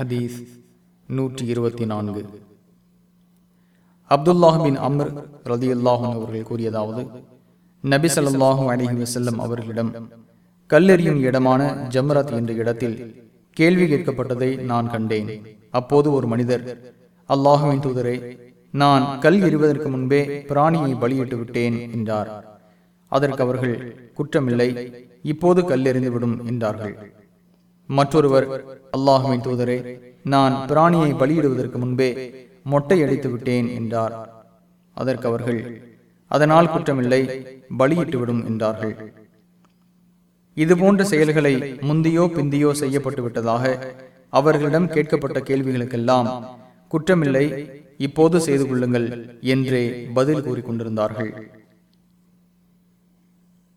ஹதீஸ் நூற்றி இருபத்தி நான்கு. அப்துல்லாஹின் அமர் ரதி அல்லாஹன் அவர்கள் கூறியதாவது நபி ஸல்லல்லாஹு அலைஹி வசல்லம் அவர்களிடம் கல்லெறியும் இடமான ஜம்ரத் என்ற இடத்தில் கேள்வி கேட்கப்பட்டதை நான் கண்டேன். அப்போது ஒரு மனிதர் அல்லாஹுவின் தூதரே நான் கல் எறிவதற்கு முன்பே பிராணியை பலியிட்டு விட்டேன் என்றார். அதற்கு அவர்கள் குற்றமில்லை இப்போது கல்லெறிந்துவிடும் என்றார்கள். மற்றொருவர் அல்லாஹுவின் தூதரே நான் பிராணியை பலியிடுவதற்கு முன்பே மொட்டை அடித்து விட்டேன் என்றார். அதற்கு அவர்கள் அதனால் குற்றமில்லை பலியிட்டுவிடும் என்றார்கள். இதுபோன்ற செயல்களை முந்தியோ பிந்தியோ செய்யப்பட்டு விட்டதாக அவர்களிடம் கேட்கப்பட்ட கேள்விகளுக்கெல்லாம் குற்றமில்லை இப்போது செய்து கொள்ளுங்கள் என்றே பதில் கூறிக்கொண்டிருந்தார்கள்.